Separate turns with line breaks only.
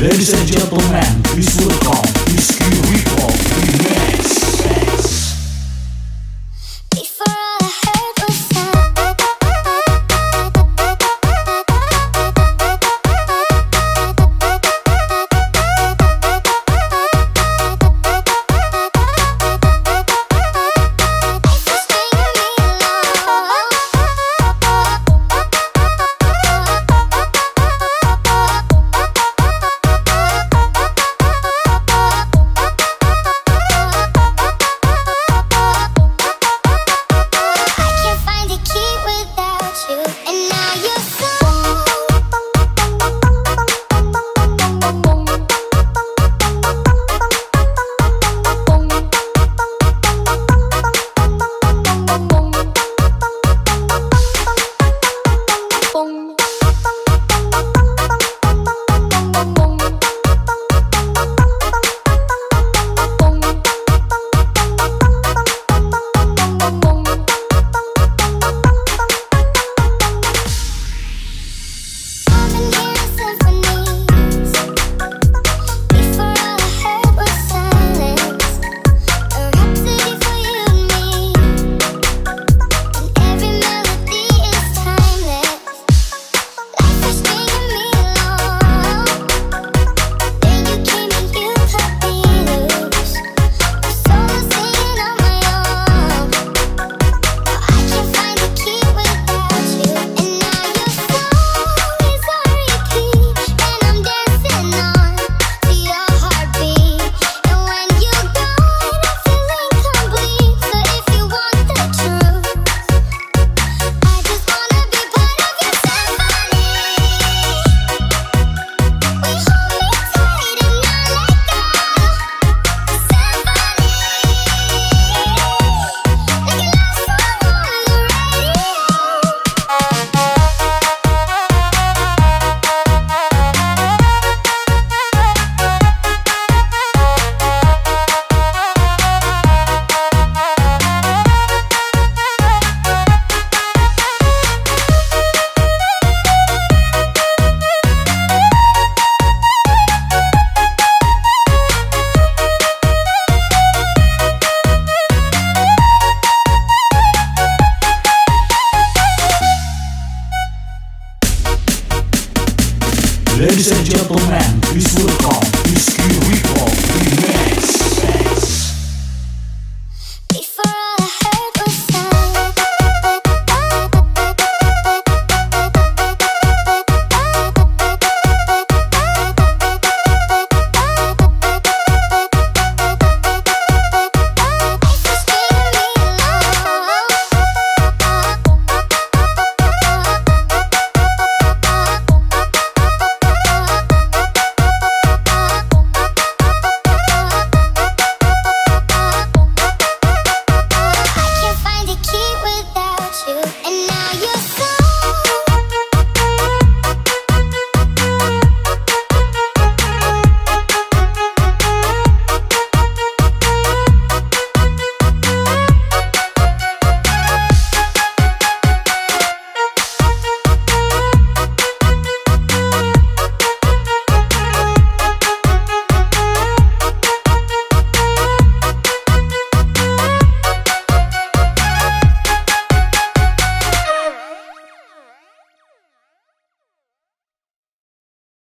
Ladies and gentlemen, please welcome, please keep on, please